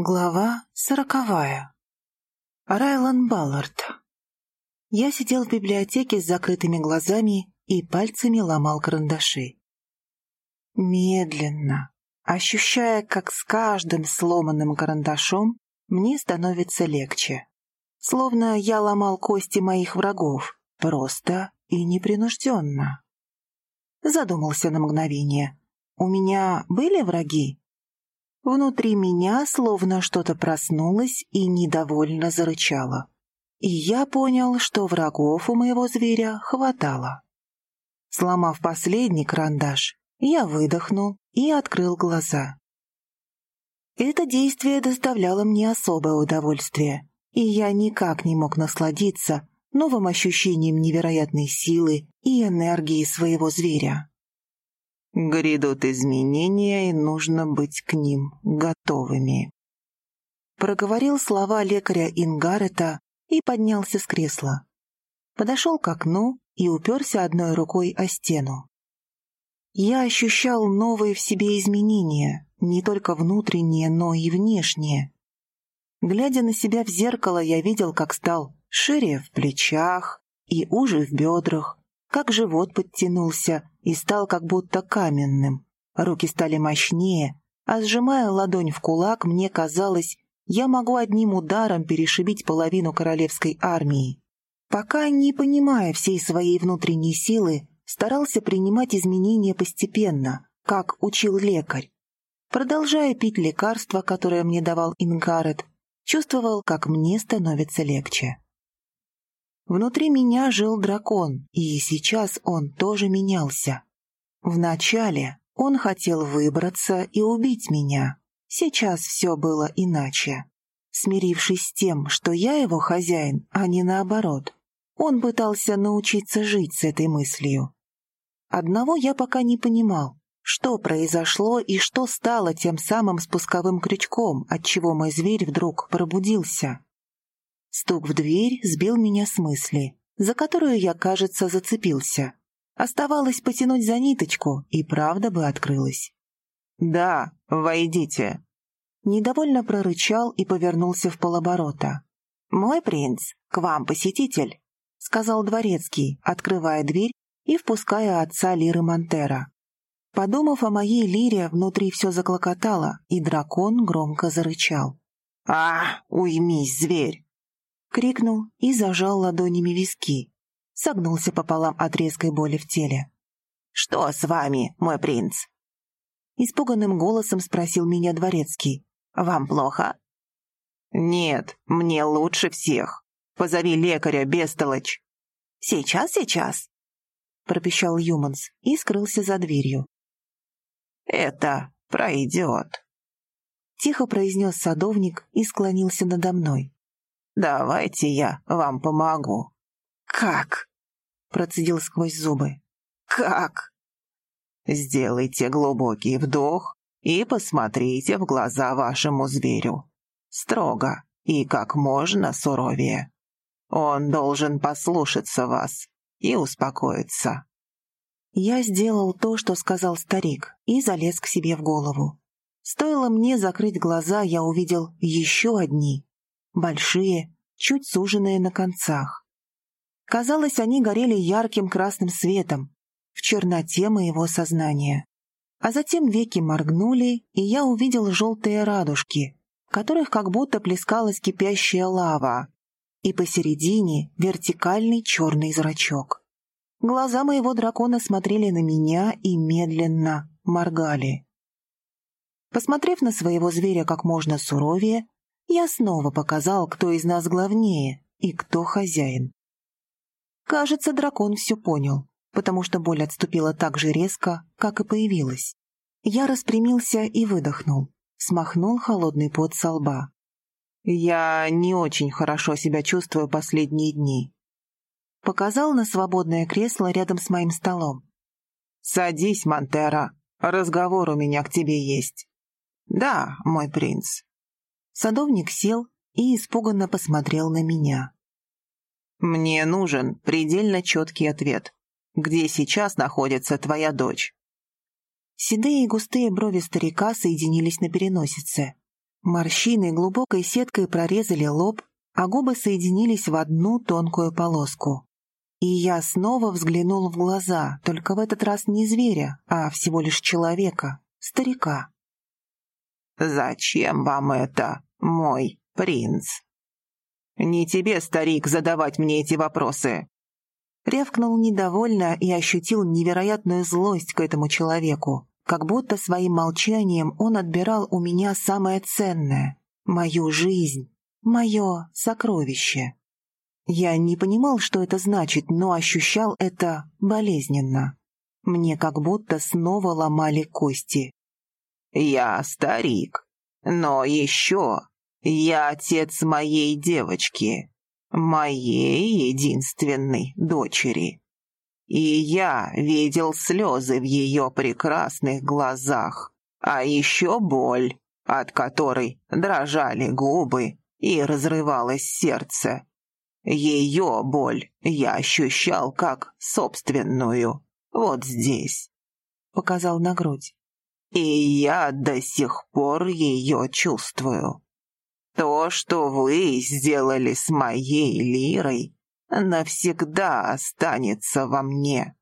Глава сороковая. Райлан Баллард. Я сидел в библиотеке с закрытыми глазами и пальцами ломал карандаши. Медленно, ощущая, как с каждым сломанным карандашом мне становится легче. Словно я ломал кости моих врагов, просто и непринужденно. Задумался на мгновение. У меня были враги? Внутри меня словно что-то проснулось и недовольно зарычало. И я понял, что врагов у моего зверя хватало. Сломав последний карандаш, я выдохнул и открыл глаза. Это действие доставляло мне особое удовольствие, и я никак не мог насладиться новым ощущением невероятной силы и энергии своего зверя. Грядут изменения, и нужно быть к ним готовыми. Проговорил слова лекаря Ингарета и поднялся с кресла. Подошел к окну и уперся одной рукой о стену. Я ощущал новые в себе изменения, не только внутренние, но и внешние. Глядя на себя в зеркало, я видел, как стал шире в плечах и уже в бедрах, как живот подтянулся и стал как будто каменным. Руки стали мощнее, а сжимая ладонь в кулак, мне казалось, я могу одним ударом перешибить половину королевской армии. Пока, не понимая всей своей внутренней силы, старался принимать изменения постепенно, как учил лекарь. Продолжая пить лекарства, которое мне давал Ингарет, чувствовал, как мне становится легче. Внутри меня жил дракон, и сейчас он тоже менялся. Вначале он хотел выбраться и убить меня. Сейчас все было иначе. Смирившись с тем, что я его хозяин, а не наоборот, он пытался научиться жить с этой мыслью. Одного я пока не понимал, что произошло и что стало тем самым спусковым крючком, от чего мой зверь вдруг пробудился. Стук в дверь сбил меня с мысли, за которую я, кажется, зацепился. Оставалось потянуть за ниточку, и правда бы открылась. «Да, войдите!» Недовольно прорычал и повернулся в полоборота. «Мой принц, к вам посетитель!» — сказал дворецкий, открывая дверь и впуская отца Лиры Монтера. Подумав о моей лире, внутри все заклокотало, и дракон громко зарычал. «А, уймись, зверь! — крикнул и зажал ладонями виски. Согнулся пополам от резкой боли в теле. «Что с вами, мой принц?» Испуганным голосом спросил меня дворецкий. «Вам плохо?» «Нет, мне лучше всех. Позови лекаря, бестолочь!» «Сейчас, сейчас!» пропищал Юманс и скрылся за дверью. «Это пройдет», — тихо произнес садовник и склонился надо мной. Давайте я вам помогу». «Как?» — процедил сквозь зубы. «Как?» «Сделайте глубокий вдох и посмотрите в глаза вашему зверю. Строго и как можно суровее. Он должен послушаться вас и успокоиться». Я сделал то, что сказал старик, и залез к себе в голову. Стоило мне закрыть глаза, я увидел еще одни, большие, чуть суженные на концах. Казалось, они горели ярким красным светом в черноте моего сознания. А затем веки моргнули, и я увидел желтые радужки, в которых как будто плескалась кипящая лава, и посередине вертикальный черный зрачок. Глаза моего дракона смотрели на меня и медленно моргали. Посмотрев на своего зверя как можно суровее, я снова показал, кто из нас главнее и кто хозяин. Кажется, дракон все понял, потому что боль отступила так же резко, как и появилась. Я распрямился и выдохнул, смахнул холодный пот со лба. «Я не очень хорошо себя чувствую последние дни», показал на свободное кресло рядом с моим столом. «Садись, Монтера, разговор у меня к тебе есть». «Да, мой принц». Садовник сел и испуганно посмотрел на меня. «Мне нужен предельно четкий ответ. Где сейчас находится твоя дочь?» Седые и густые брови старика соединились на переносице. Морщины глубокой сеткой прорезали лоб, а губы соединились в одну тонкую полоску. И я снова взглянул в глаза, только в этот раз не зверя, а всего лишь человека, старика. «Зачем вам это, мой принц?» «Не тебе, старик, задавать мне эти вопросы!» Рявкнул недовольно и ощутил невероятную злость к этому человеку, как будто своим молчанием он отбирал у меня самое ценное — мою жизнь, мое сокровище. Я не понимал, что это значит, но ощущал это болезненно. Мне как будто снова ломали кости. «Я старик, но еще я отец моей девочки, моей единственной дочери. И я видел слезы в ее прекрасных глазах, а еще боль, от которой дрожали губы и разрывалось сердце. Ее боль я ощущал как собственную, вот здесь. Показал на грудь. И я до сих пор ее чувствую. То, что вы сделали с моей лирой, навсегда останется во мне.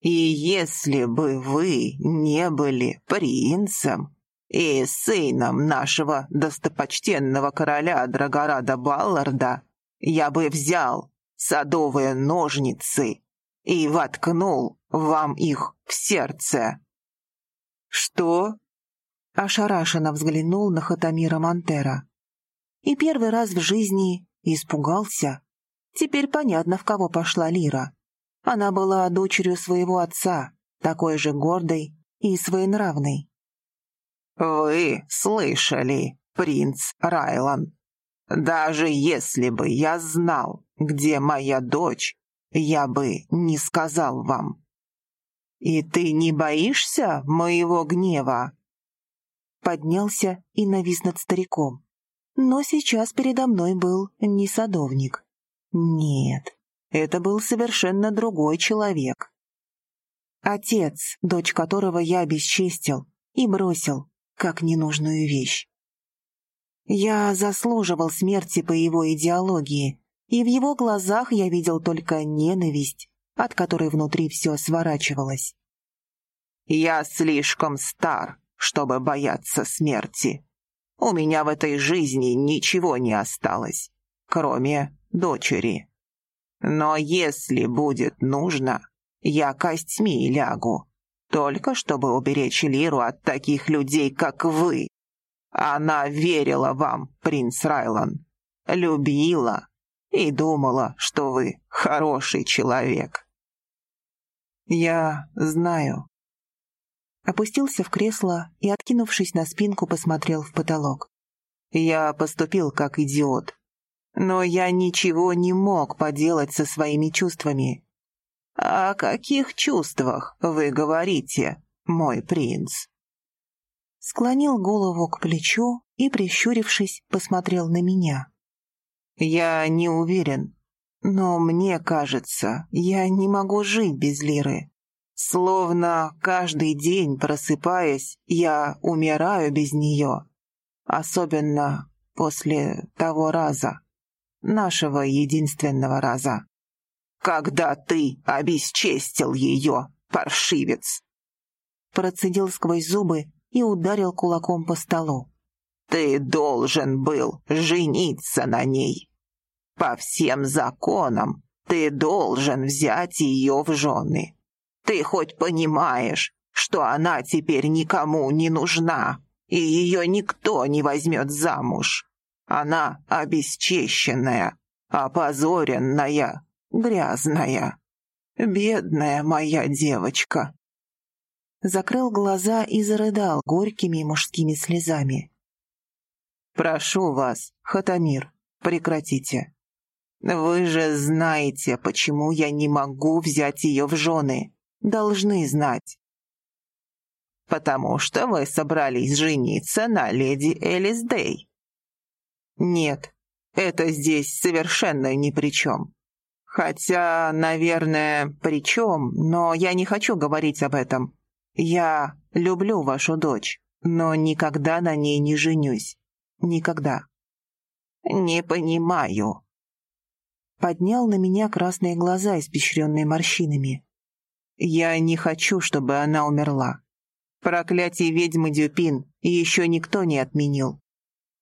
И если бы вы не были принцем и сыном нашего достопочтенного короля Драгорада Балларда, я бы взял садовые ножницы и воткнул вам их в сердце». «Что?» — ошарашенно взглянул на Хатамира Монтера. И первый раз в жизни испугался. Теперь понятно, в кого пошла Лира. Она была дочерью своего отца, такой же гордой и своенравной. «Вы слышали, принц Райлан?» Даже если бы я знал, где моя дочь, я бы не сказал вам. И ты не боишься моего гнева?» Поднялся и навис над стариком. Но сейчас передо мной был не садовник. Нет, это был совершенно другой человек. Отец, дочь которого я обесчестил и бросил, как ненужную вещь. Я заслуживал смерти по его идеологии, и в его глазах я видел только ненависть, от которой внутри все сворачивалось. «Я слишком стар, чтобы бояться смерти. У меня в этой жизни ничего не осталось, кроме дочери. Но если будет нужно, я костьми лягу, только чтобы уберечь Лиру от таких людей, как вы, она верила вам, принц Райлан, любила и думала, что вы хороший человек. Я знаю. Опустился в кресло и, откинувшись на спинку, посмотрел в потолок. Я поступил как идиот. Но я ничего не мог поделать со своими чувствами. «О каких чувствах вы говорите, мой принц?» склонил голову к плечу и, прищурившись, посмотрел на меня. «Я не уверен, но мне кажется, я не могу жить без Лиры. Словно каждый день, просыпаясь, я умираю без нее. Особенно после того раза, нашего единственного раза. Когда ты обесчестил ее, паршивец!» Процедил сквозь зубы и ударил кулаком по столу. «Ты должен был жениться на ней. По всем законам ты должен взять ее в жены. Ты хоть понимаешь, что она теперь никому не нужна, и ее никто не возьмет замуж. Она обесчещенная, опозоренная, грязная. Бедная моя девочка закрыл глаза и зарыдал горькими мужскими слезами. «Прошу вас, Хатамир, прекратите. Вы же знаете, почему я не могу взять ее в жены. Должны знать». «Потому что вы собрались жениться на леди Элис Дэй». «Нет, это здесь совершенно ни при чем. Хотя, наверное, при чем, но я не хочу говорить об этом. Я люблю вашу дочь, но никогда на ней не женюсь. Никогда. «Не понимаю». Поднял на меня красные глаза, испещренные морщинами. «Я не хочу, чтобы она умерла. Проклятие ведьмы Дюпин еще никто не отменил.